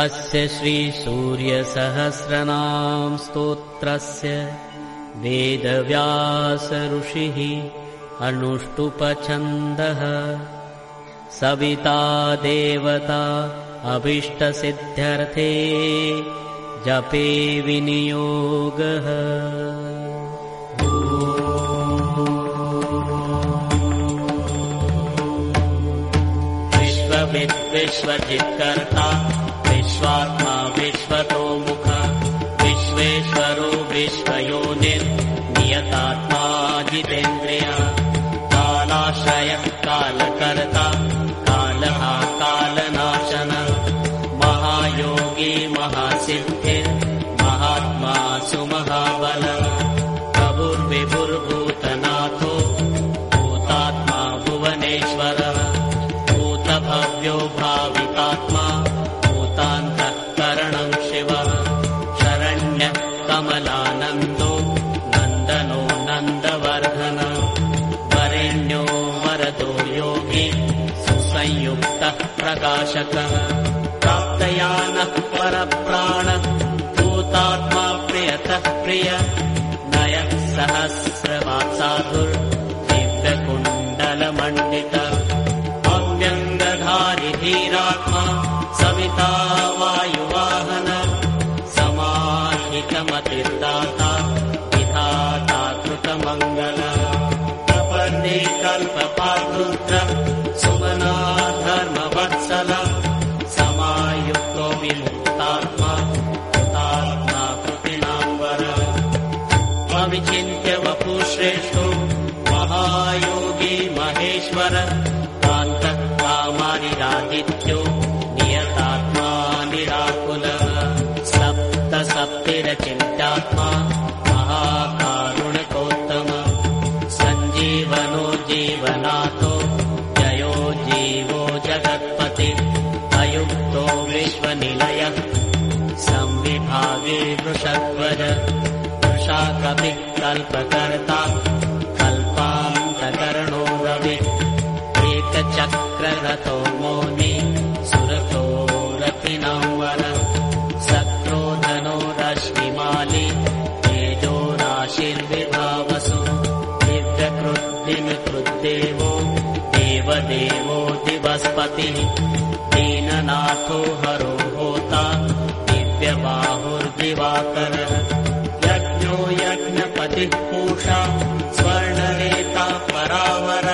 अस्य श्रीसूर्यसहस्रनाम स्तोत्रस्य वेदव्यासऋषिः अनुष्टुपछन्दः सविता देवता अभीष्टसिद्ध्यर्थे जपे विनियोगः विश्वजित्कर्ता भूतभव्यो भावितात्मा भूतान्तःकरणम् शिवः। शरण्यः कमलानन्दो नन्दनो नन्दवर्धन। वरेण्यो वरदो योगी सुसंयुक्तः प्रकाशकः। प्राप्तयानः परप्राणः भूतात्मा प्रियतः प्रिय कल्पपातृत्र सुमना धर्मवत्सल समायुक्तो विमुक्तात्मा कृतात्मा कृतिनाम्बर अविचिन्त्य वपुश्रेष्ठो महायोगी महेश्वर कान्तः कामानिरादित्यो नियतात्मा निराकुलः सप्त सप्तिरचिन्त्यात्मा वृषाकपिः कल्पकर्ता कल्पान्तकरणो रवि एकचक्ररथो मौनि सुरथो रतिनाम्बर सक्रोधनो रश्मिमाली तेजो राशिर्विभावसु दिव्यकृद्दिमिकृद्देवो देवदेवो दिवस्पतिः दीननाथो हरो होता दिव्यबाहुर्दिवाकरः यज्ञपतिः पूषा स्वर्णरेता परावर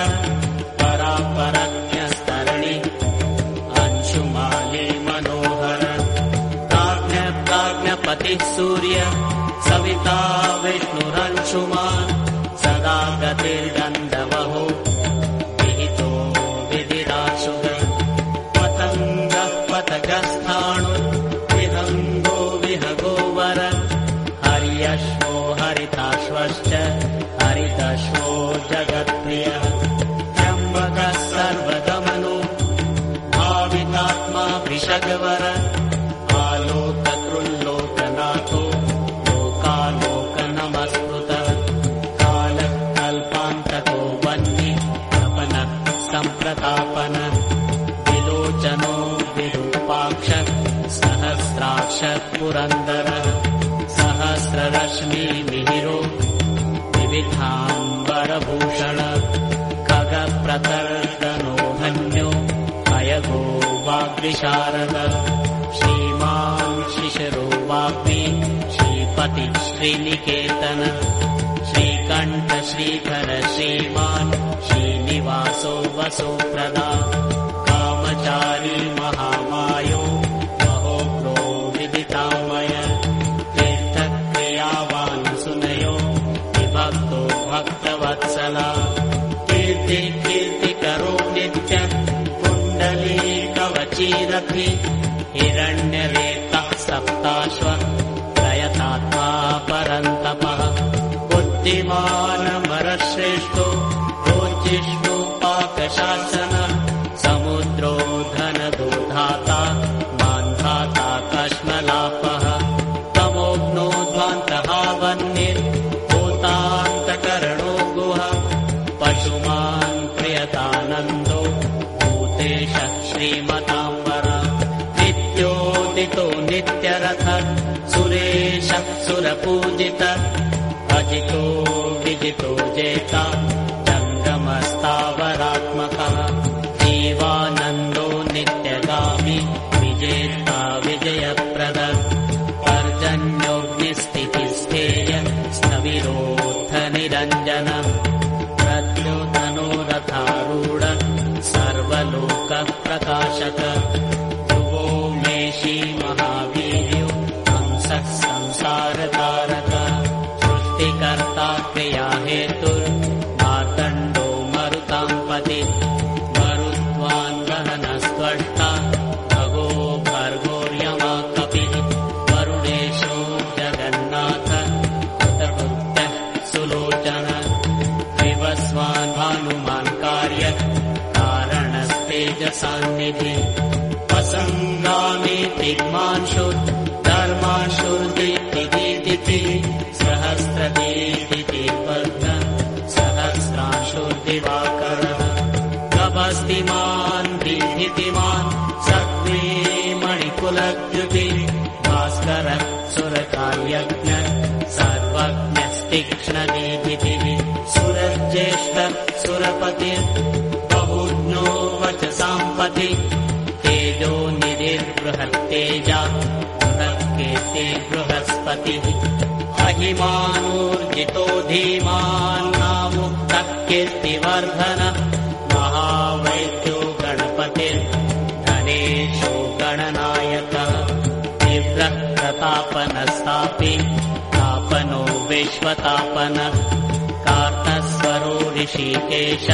वाग्मि श्रीपति श्रीनिकेतन श्रीकण्ठ श्रीधर श्रीमान् श्रीनिवासो वसोप्रदा कामचारी महामायो महोग्रो विदितामय तीर्थक्रियावान् सुनयो विभक्तो भक्तवत्सला कीर्ति कीर्तिकरो नित्य कुण्डली कवचीरथि हिरण्यरेतः सप्ताश्व प्रयतात्मा परन्तपः। बुद्धिमानमरश्रेष्ठो रोचिष्णु सुरपूजित अजितो विजितो जेता जङ्गमस्तावरात्मकः जीवानन्दो नित्यगामि विजेता विजयप्रद। पर्जन्योऽग्निस्थितिस्थेय स्थविरोधनिरञ्जन प्रद्योतनोरथारूढ सर्वलोकप्रकाशक संसारतारक सृष्टिकर्ता क्रिया हेतुर्मार्तण्डो मरुताम् पति मरुत्वान् वहनस्त्वष्टा भगो भर्गोर्यमा कपिः वरुणेशो जगन्नाथ। कृतकृत्यः सुलोचन। विवस्वान् भानुमान् कार्य कारणस्तेजसान्निधि। असङ्गामि तिग्मांशु धर्मांशुर्दिति सहस्रदीदिति वर्ग सहस्रांशुर्दिवाकरः कपस्तिमान् दीधितिमान् सत्त्वे मणिकुलद्युति भास्करः सुरकार्यज्ञ सर्वज्ञस्तीक्ष्णदीधितिः सुरज्येष्ठ सुरपति बहुज्ञो वचसाम्पति तेजो निधिर्बृहत्तेजा बृहस्पतिः। अहिमानूर्जितो धीमान् नामुक्तः कीर्तिवर्धन महावैद्यो गणपतिर्धनेशो गणनायकः। तीव्रः प्रतापनस्तापि तापनो विश्वतापनः। कार्तस्वरो ऋषिकेश।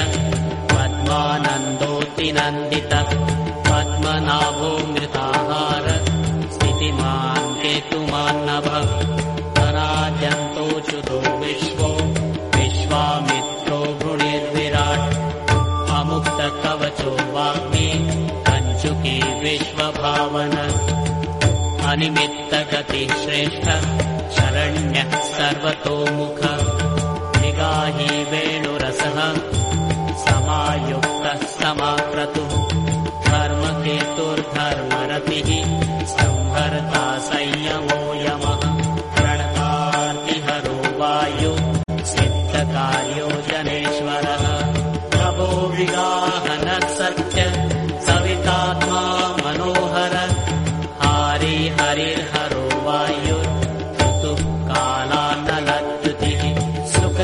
पद्मानन्दोऽतिनन्दितः पद्मनाभो मृताहार। स्थितिमान् केतुमान्नभः पराजन्तोऽच्युतो विश्वो विश्वामित्रो भृणिर्विराट् अमुक्तकवचो वाग्मी कञ्चुकी विश्वभावन। अनिमित्तगतिः श्रेष्ठ शरण्यः सर्वतोमुख। निगाही वेणुरसः समायुक्तः समाक्रतुः। धर्मकेतुर्धर्मरतिः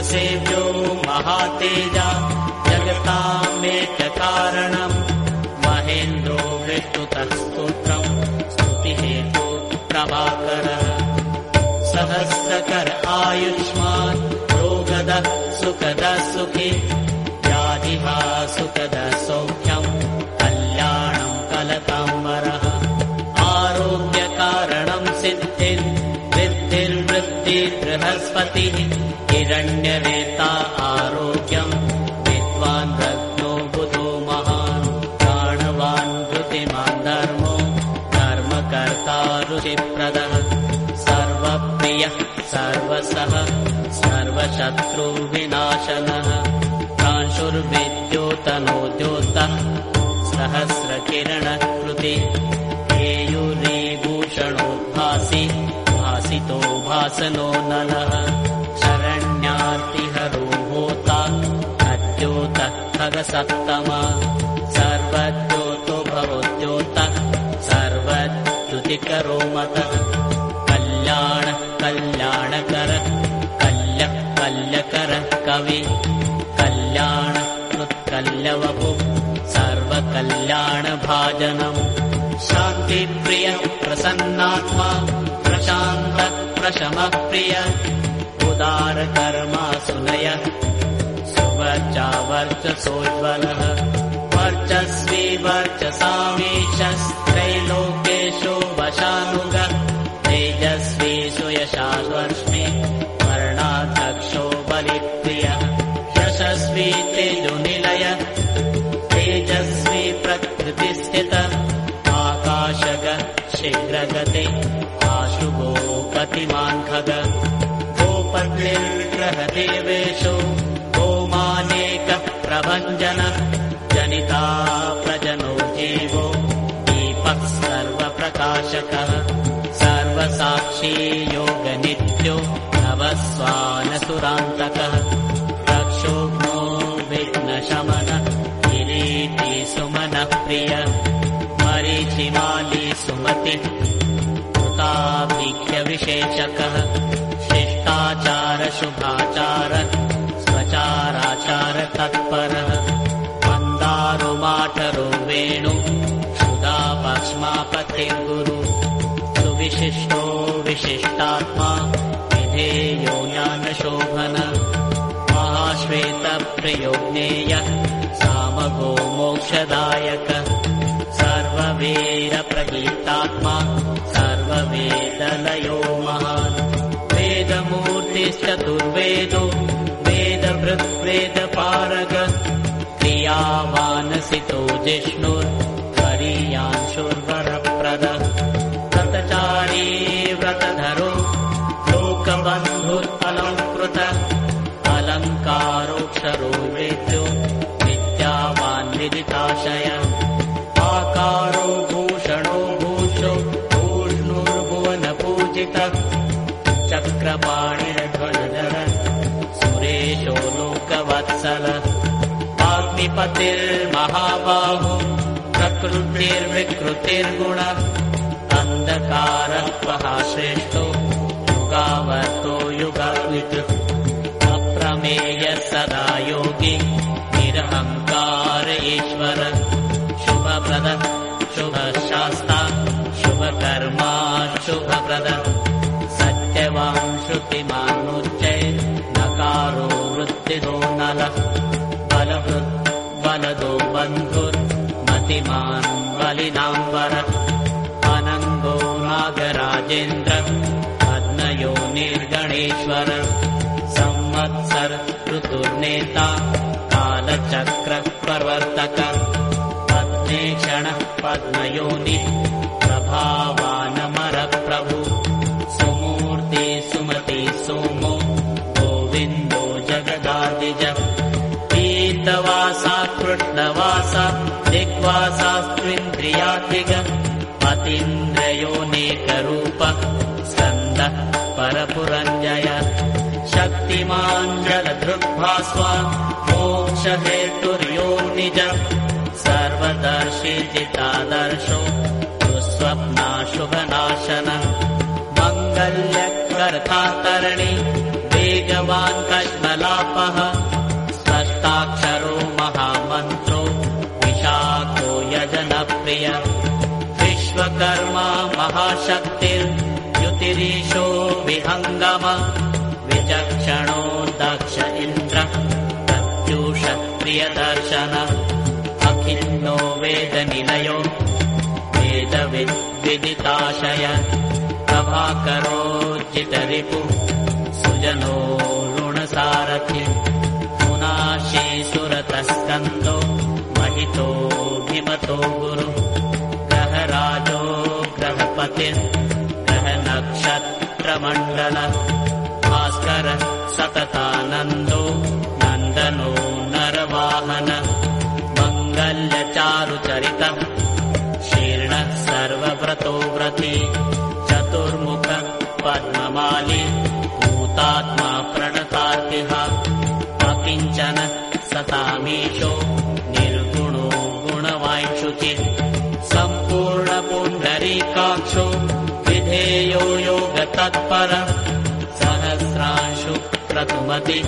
सुखसेव्यो महातेजा जगतामेककारणम्। महेन्द्रो विष्णुतः स्तोत्रम् स्तुतिहेतु प्रभाकरः। सहस्रकर आयुष्मान् रोगदः सुखदः सुखी व्याधिहा सुखदः सौख्यम् कल्याणम् कलताम्बरः। आरोग्यकारणम् सिद्धिर् वृद्धिर्वृद्धिर्बृहस्पतिः हिरण्यवेता आरोग्यम् विद्वान् रत्नो बुधो महान् प्राणवान् धृतिमान् धर्मो कर्मकर्ता रुचिप्रदः सर्वप्रियः सर्वसः सर्वशत्रुविनाशनः प्रांशुर्विद्योतनो द्योतः सहस्रकिरणकृति केयुरीभूषणोद्भासि भासितो भासनो नलः खगसप्तमा सर्वद्योतो भवोद्योतः सर्वद्युतिकरो मतः कल्याण कल्याणकर कल्यः कल्यकरः कवि कल्याण कृत्कल्यवपु सर्वकल्याणभाजनम्। शान्तिप्रियः प्रसन्नात्मा प्रशान्त प्रशमप्रिय उदारकर्मा सुनयः सुवर्चावर्चसोज्ज्वलः वर्चस्वी वर्चसामीशस्त्रैलोकेशो वशानुगः। तेजस्वी सुयशाश्वर्ष्मि वर्णाध्यक्षो बलिप्रियः। यशस्वी तेजोनिलय। तेजस्वी प्रकृतिस्थित। आकाशग शीघ्रगते। आशुभो गतिमान् खग। गोपतिर्ग्रहदेवेषु सर्वसाक्षी योगनित्यो नवस्वानसुरान्तकः। प्रक्षुभो विघ्नशमन गिरीतिसुमनप्रिय मरीचिमाली सुमति हुताभिख्यविशेषकः शिष्टाचारशुभाचार सुविशिष्टो विशिष्टात्मा विधेयो ज्ञानशोभन महाश्वेतप्रियो ज्ञेयः सामगो मोक्षदायक सर्ववेदप्रगीतात्मा सर्ववेदलयो महान्। वेदमूर्तिश्चतुर्वेदो वेदभृद्वेदपारग क्रियावानसितो जिष्णुर्वरीयांशुर्वरप्रद व्रतधरो लोकबन्धुरलङ्कृत अलङ्कारोऽक्षरो वेद्यो विद्यावान् विदिताशय आकारो भूषणो भूषो भूष्णुर्भुवनपूजितः चक्रपाणिर्ध्वजधर सुरेशो लोकवत्सल वाग्निपतिर्महाबाहु प्रकृतिर्विकृतिर्गुण अन्धकारः श्रेष्ठो युगावर्तो युगावित् अप्रमेय सदा योगी निरहङ्कार ईश्वर। शुभप्रद शुभशास्ता शुभकर्मा शुभप्रद। सत्यवान् श्रुतिमान्मुच्चै नकारो वृत्तिदो नलः। बलवृत् बलदो बन्धुर्मतिमान् बलिनाम्बर अनङ्गो नागराजेन्द्र पद्मयो निर्गणेश्वर संवत्सर ऋतुर्नेता कालचक्रप्रवर्तक पद्मेक्षणः पद्मयोनि प्रभावानमरप्रभु सुमूर्ति सुमति सोमो गोविन्दो जगदादिज पीतवासा कृष्णवासा दिग्वासास्त्विन्द्रियातिग अतीन्द्रयोनेकरूप स्कन्दः परपुरञ्जय शक्तिमान् जलधृग्भास्वा मोक्षहेतुर्यो निज सर्वदर्शिजितादर्शो दुःस्वप्ना शुभनाशन मङ्गल्यकर्तातरणि वेगवान् कश्मलापः स्पष्टाक्षरो महामन्त्रो विशाखो यजनप्रिय विश्वकर्मा महाशक्तिर्युतिरीशो विहङ्गम विचक्षणो दक्ष इन्द्र प्रत्यूष प्रियदर्शन अखिन्नो वेदनिलयो वेदविद्विदिताशय प्रभाकरोचितरिपु सुजनो ऋणसारथि मुनाशी सुरतस्कन्दो महितोऽभिमतो गुरु ग्रहनक्षत्रमण्डल भास्कर सततानन्दो नन्दनो नरवाहन। मङ्गल्यचारुचरितम् शीर्णः सर्वव्रतो व्रती। चतुर्मुख पद्ममाली। भूतात्मा प्रणतार्तिः अकिञ्चन सतामीशो निर्गुणो गुणवाञ्छुचित् विधेयो योगतत्पर सहस्रांशु क्रतुमति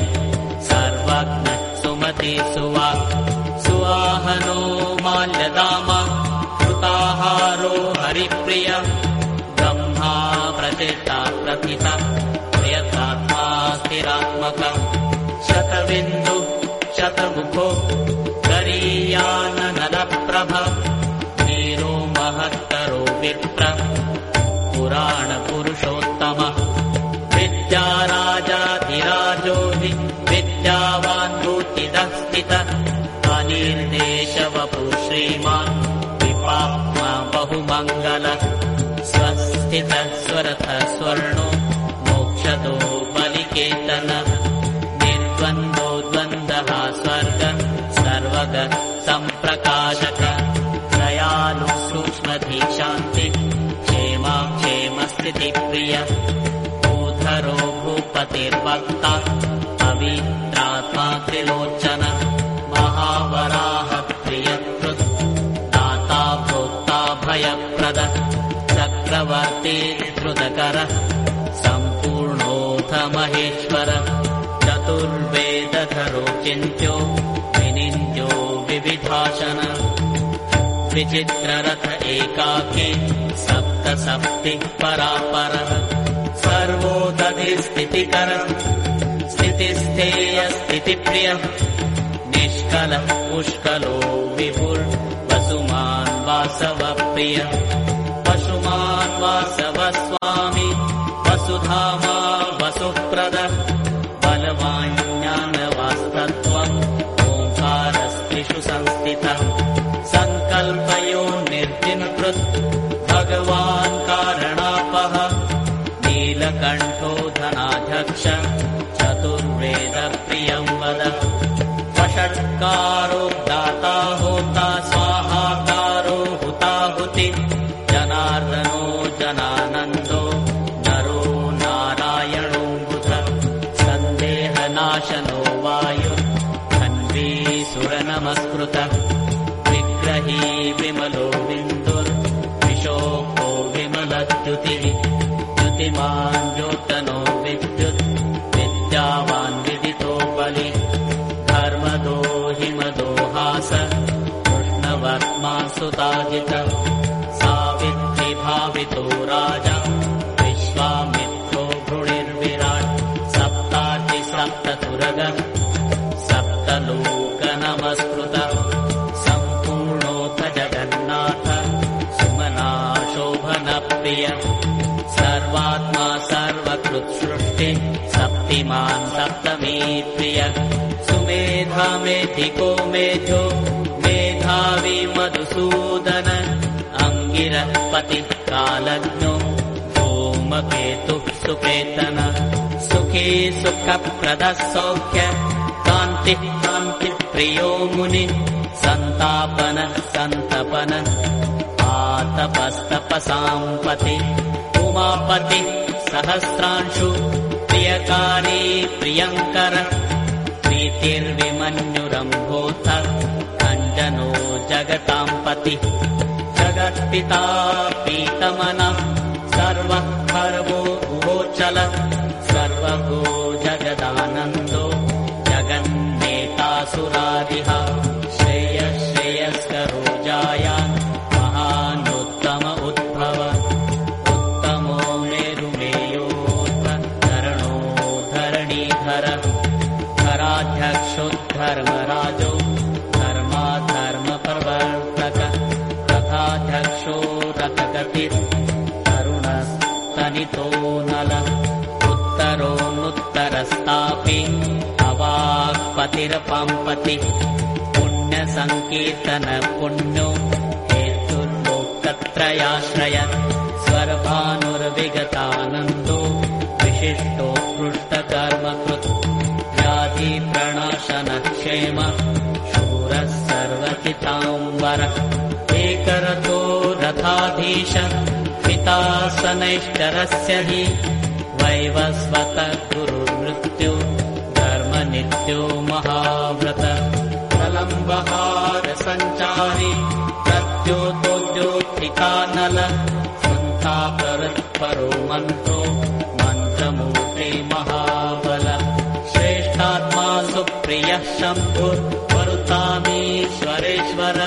सर्वज्ञ सुमति सुवा सुवाहनो माल्यदामा कृताहारो हरिप्रिय ब्रह्मा प्रतिष्ठा प्रथिता प्रियतात्मा स्थिरात्मक शतबिन्दु शतमुखो गरीयाननदप्रभ श्रीमान् विपाप्मा बहुमङ्गल स्वस्थितः स्वरथः स्वर्णो मोक्षदो बलिकेतन निर्द्वन्द्वो द्वन्द्वः स्वर्ग सर्वग सम्प्रकाशक दयालु सूक्ष्मधी शान्ति क्षेमा क्षेमस्थितिप्रिय भूधरो भूपतिर्वक्ता पवित्रात्मा त्रिलोचन चक्रवर्ती द्रुतकरः सम्पूर्णोऽथ महेश्वर। चतुर्वेदधरो चिन्त्यो विनिन्द्यो विविधाशन। विचित्ररथ एकाकी सप्त सप्तिः परापरः। सर्वो दधिस्थितिकरः स्थितिस्थेयस्थितिप्रियः। निष्कलः पुष्कलो विपुर् वसुमान् वासवप्रिय वसुधामा वसुप्रद। बलवाञ्ज्ञानवास्तत्त्वम्। ओङ्कारस्त्रिषु संस्थितः सङ्कल्पयो निर्जिनकृत् भगवान् कारणापः। नीलकण्ठो धनाध्यक्ष चतुर्वेदप्रियम् वद। वषट्कारो राजा विश्वामित्रो भृणिर्विराट् सप्तार्ति सप्ततुरग सप्तलोकनमस्कृत सम्पूर्णोऽथ जगन्नाथ सुमना शोभनप्रिय सर्वात्मा सर्वकृत्सृष्टि सप्तिमान् सप्तमी प्रिय सुमेधा मेधिको मेधो मेधावी मधुसूदन अङ्गिरः पतिः कालज्ञो सोमकेतुः सुकेतन। सुखी सुखप्रदः सौख्य कान्तिः कान्तिप्रियो मुनि। सन्तापन सन्तपन। आतपस्तपसाम्पति उमापति सहस्रांशु। प्रियकारी प्रियङ्कर। प्रीतिर्विमन्युरम्भोऽथ कञ्जनो जगताम् पति जगत्पिता पीतमनः सर्वः खर्वो उभोचल सर्वगो रथगतिर्तरुणस्तनितो नल। उत्तरोऽनुत्तरस्तापि अवाक्पतिरपाम्पति। पुण्यसङ्कीर्तन पुण्यो हेतुर्लोकत्रयाश्रय स्वर्भानुर्विगतानन्दो विशिष्टोत्कृष्टकर्मकृत् व्याधिप्रणाशनक्षेम शूरः सर्वचिताम्बर। एकरतो रथाधीश पिता सनैश्चरस्य हि वैवस्वत गुरुमृत्यु धर्मनित्यो महाव्रत। प्रलम्बहार सञ्चारि सन्तापरत्परो मन्त्रो मन्त्रमूर्ति महाबल। श्रेष्ठात्मा सुप्रियः शम्भुर्वरुतामीश्वरेश्वर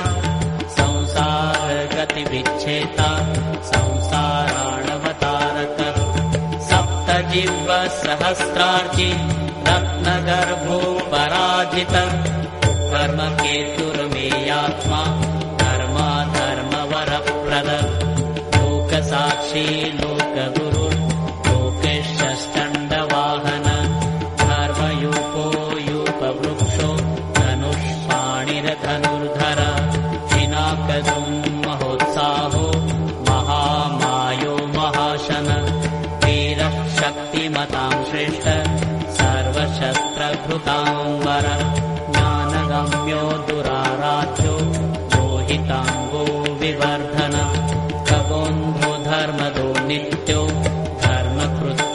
सहस्रार्जि रत्नगर्भो पराजित कर्मकेतुर्मेयात्मा धर्माधर्मवरप्रद लोकसाक्षी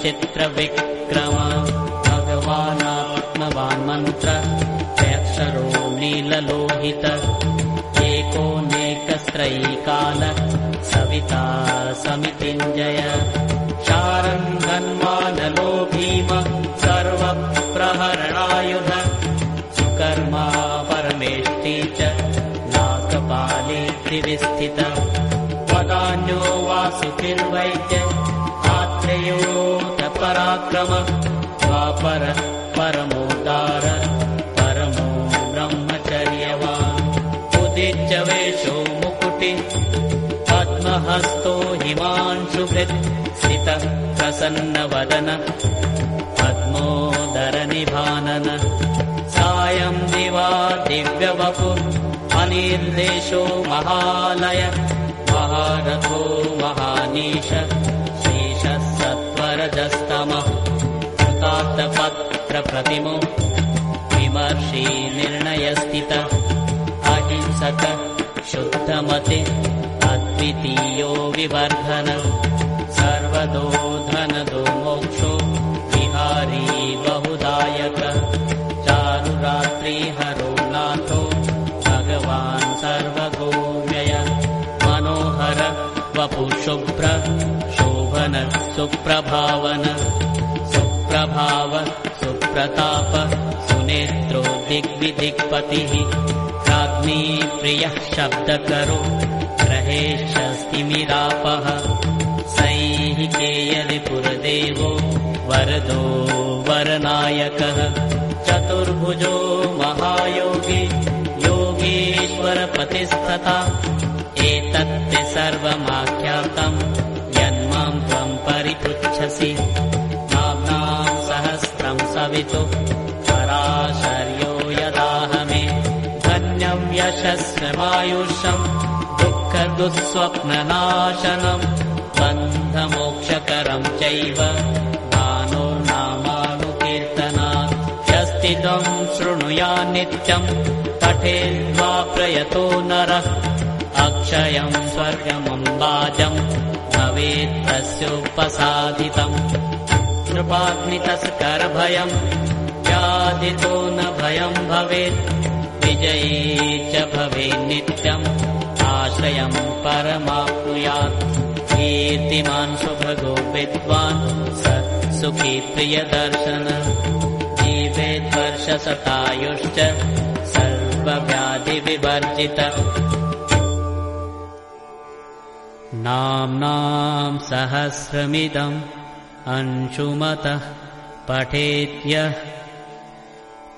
धर्मकृच्चित्रविक्रम भगवानात्मवान् मन्त्र नीललोहित एकोऽनेकस्त्रयीकाल सवि पिता समितिञ्जय शारङ्गन्वानलो भीम सर्वप्रहरणायुध सुकर्मा परमेष्टि च नाकपाले त्रिविस्थित वदान्यो वासुकिर्वैद्य आत्रेयोत पराक्रम द्वापर परमोदार परमो ब्रह्मचर्यवान् उदिच्य वेशो मुकुटि पद्महस्तो हिमांशुभृत् स्थितः प्रसन्नवदन पद्मोदरनिभानन सायम् दिवा दिव्यवपु अनिर्देशो महालय महारथो महानीश सत्वरजस्तमः कृतार्थपत्रप्रतिमो। विमर्शी निर्णयस्थित। अहिंसक शुद्धमति अद्वितीयो विवर्धन। सर्वदो धनदो मोक्षो। विहारी बहुदायक। चारुरात्रिहरो सुप्रभावन सुप्रभाव सुप्रताप सुनेत्रो दिग्विदिक्पतिः राज्ञी प्रियः शब्दकरो ग्रहेशस्तिमिरापः सैहिकेयलिपुरदेवो वरदो वरनायकः। चतुर्भुजो महायोगी योगीश्वरपतिस्तथा एतत्ते सर्वमाख्यातम् परिपृच्छसि नाम्नाम् सहस्रम् सवितु। पराशर्यो यदाहमे। धन्यम् यशस्वमायुषम् दुःखदुःस्वप्ननाशनम् बन्धमोक्षकरम् चैव। दानो नामानुकीर्तनात्। ह्यस्तित्वम् शृणुया नित्यम् पठेद्वा प्रयतो नरः। अक्षयम् स्वर्गमम्बाजम् भवेत् तस्योपसादितम् कृपाग्नितस्करभयम् व्याधितो न भयम् भवेत्। विजयी च भवेन्नित्यम् आश्रयम् परमाप्नुयात्। कीर्तिमान् सुभगो विद्वान् स सुखी प्रियदर्शन। जीवेद्वर्षशतायुश्च सर्वव्याधिविवर्जित नाम्नाम् सहस्रमिदम् अंशुमतः पठेत्यः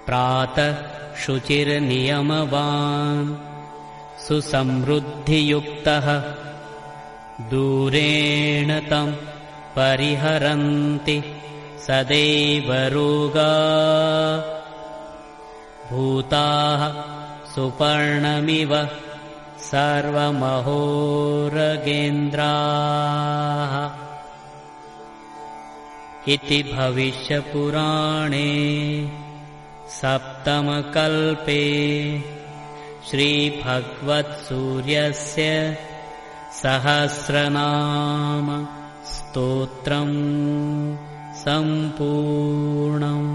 प्रातः शुचिर्नियमवान् सुसमृद्धियुक्तः दूरेण तम् परिहरन्ति सदैव रोगा भूताः सुपर्णमिव सर्वमहोरगेन्द्राः इति भविष्यपुराणे सप्तमकल्पे श्रीभगवत्सूर्यस्य सहस्रनाम स्तोत्रम् सम्पूर्णम्